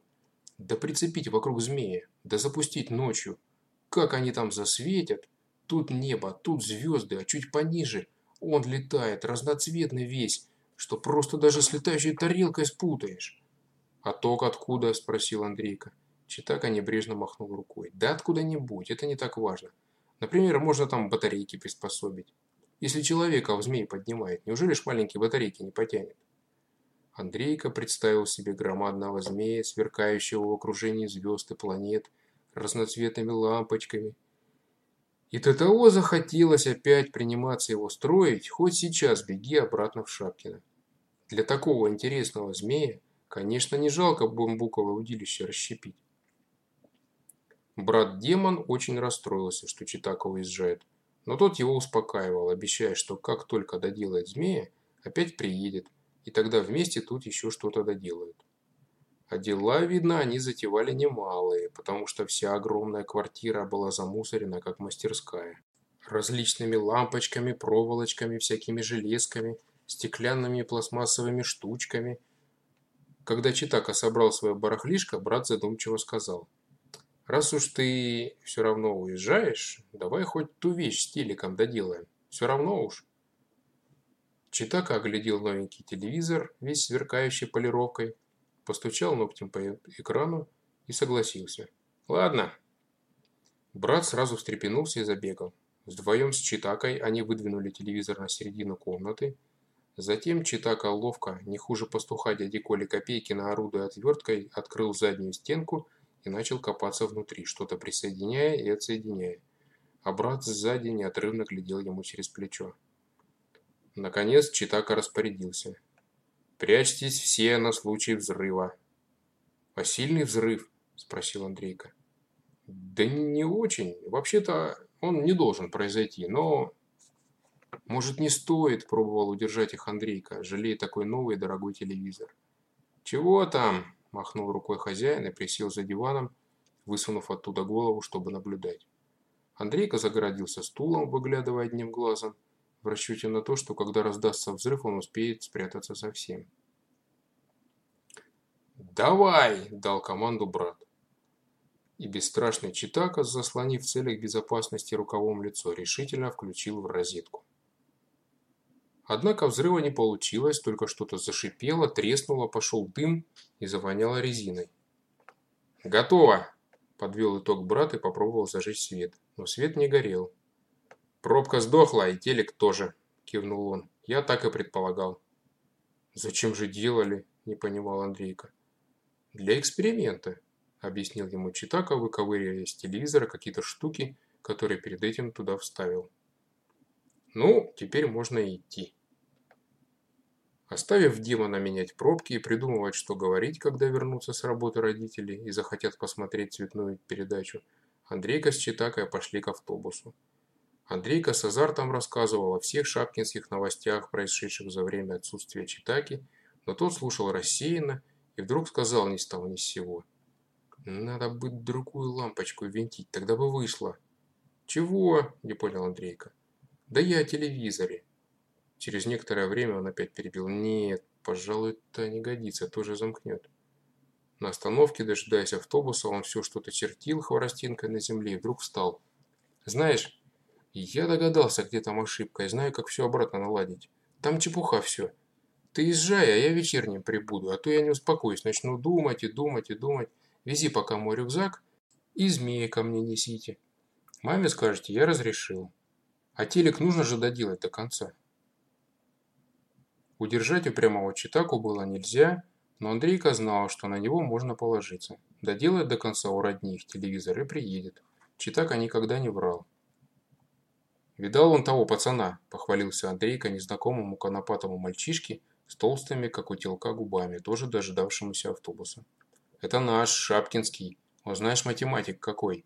Да прицепить вокруг змея, да запустить ночью. Как они там засветят? Тут небо, тут звезды, а чуть пониже он летает, разноцветный весь, что просто даже с летающей тарелкой спутаешь. «А ток откуда?» – спросил Андрейка. Читака небрежно махнул рукой. Да откуда-нибудь, это не так важно. Например, можно там батарейки приспособить. Если человека в змей поднимает, неужели ж маленькие батарейки не потянет? Андрейка представил себе громадного змея, сверкающего в окружении звезд и планет, разноцветными лампочками. И того захотелось опять приниматься его строить, хоть сейчас беги обратно в Шапкино. Для такого интересного змея, конечно, не жалко бамбуковое удилище расщепить. Брат-демон очень расстроился, что Читака уезжает, но тот его успокаивал, обещая, что как только доделает змея, опять приедет, и тогда вместе тут еще что-то доделают. А дела, видно, они затевали немалые, потому что вся огромная квартира была замусорена, как мастерская. Различными лампочками, проволочками, всякими железками, стеклянными и пластмассовыми штучками. Когда Читака собрал свое барахлишко, брат задумчиво сказал – Раз уж ты все равно уезжаешь, давай хоть ту вещь с телеком доделаем. Все равно уж. Читака оглядел новенький телевизор, весь сверкающий полировкой, постучал ногтем по экрану и согласился. Ладно. Брат сразу встрепенулся и забегал. Вдвоем с Читакой они выдвинули телевизор на середину комнаты. Затем Читака ловко, не хуже пастуха дяди Коли Копейкина, орудуя отверткой, открыл заднюю стенку и начал копаться внутри, что-то присоединяя и отсоединяя. А брат сзади неотрывно глядел ему через плечо. Наконец Читака распорядился. «Прячьтесь все на случай взрыва». «А сильный взрыв?» – спросил Андрейка. «Да не очень. Вообще-то он не должен произойти, но...» «Может, не стоит?» – пробовал удержать их Андрейка, жалея такой новый дорогой телевизор. «Чего там?» Махнул рукой хозяин и присел за диваном, высунув оттуда голову, чтобы наблюдать. Андрейка загородился стулом, выглядывая одним глазом, в расчете на то, что когда раздастся взрыв, он успеет спрятаться совсем. «Давай!» – дал команду брат. И бесстрашный Читака, заслонив в целях безопасности рукавом лицо, решительно включил в розетку. Однако взрыва не получилось, только что-то зашипело, треснуло, пошел дым и завоняло резиной. «Готово!» – подвел итог брат и попробовал зажечь свет, но свет не горел. «Пробка сдохла, и телек тоже», – кивнул он. «Я так и предполагал». «Зачем же делали?» – не понимал Андрейка. «Для эксперимента», – объяснил ему Читака, выковыривая из телевизора какие-то штуки, которые перед этим туда вставил. «Ну, теперь можно идти». Оставив демона менять пробки и придумывать, что говорить, когда вернутся с работы родители и захотят посмотреть цветную передачу, Андрейка с Читакой пошли к автобусу. Андрейка с азартом рассказывал о всех шапкинских новостях, происшедших за время отсутствия Читаки, но тот слушал рассеянно и вдруг сказал ни с того ни с сего. «Надо бы другую лампочку винтить, тогда бы вышло». «Чего?» – не понял Андрейка. «Да я о телевизоре». Через некоторое время он опять перебил. «Нет, пожалуй, это не годится, тоже замкнет». На остановке, дожидаясь автобуса, он все что-то чертил хворостинкой на земле и вдруг встал. «Знаешь, я догадался, где там ошибка, и знаю, как все обратно наладить. Там чепуха все. Ты езжай, а я вечерним прибуду, а то я не успокоюсь, начну думать и думать и думать. Вези пока мой рюкзак и змеи ко мне несите. Маме скажете, я разрешил. А телек нужно же доделать до конца. Удержать упрямого Читаку было нельзя, но Андрейка знал, что на него можно положиться. Доделает до конца у родних телевизор и приедет. Читака никогда не врал. «Видал он того пацана?» – похвалился Андрейка незнакомому конопатому мальчишке с толстыми, как у телка, губами, тоже дожидавшемуся автобуса. «Это наш, Шапкинский. Он знаешь, математик какой.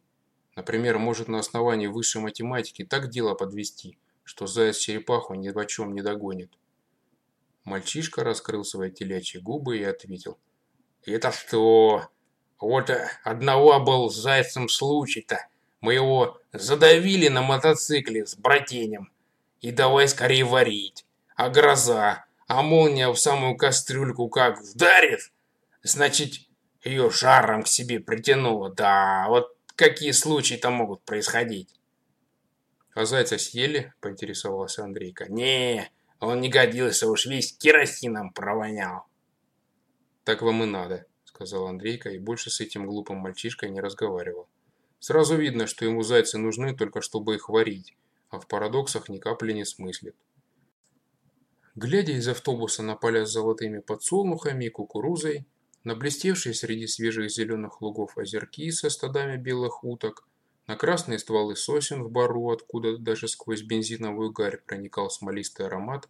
Например, может на основании высшей математики так дело подвести, что заяц черепаху ни в чем не догонит». Мальчишка раскрыл свои телячьи губы и ответил. «Это что? Вот одного был с зайцем случай-то. Мы его задавили на мотоцикле с братенем. И давай скорее варить. А гроза, а молния в самую кастрюльку как вдарит, значит, ее жаром к себе притянуло. Да, вот какие случаи там могут происходить. А зайца съели? Поинтересовался Андрейка. Не, он не годился, уж весь керосином провонял. Так вам и надо, сказал Андрейка и больше с этим глупым мальчишкой не разговаривал. Сразу видно, что ему зайцы нужны только чтобы их варить, а в парадоксах ни капли не смыслит. Глядя из автобуса на поля с золотыми подсолнухами и кукурузой, на блестевшие среди свежих зеленых лугов озерки со стадами белых уток, на красные стволы сосен в бару, откуда даже сквозь бензиновую гарь проникал смолистый аромат,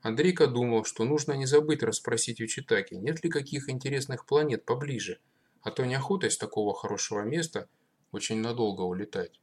Андрейка думал, что нужно не забыть расспросить у Читаки, нет ли каких интересных планет поближе, а то неохота из такого хорошего места – очень надолго улетать.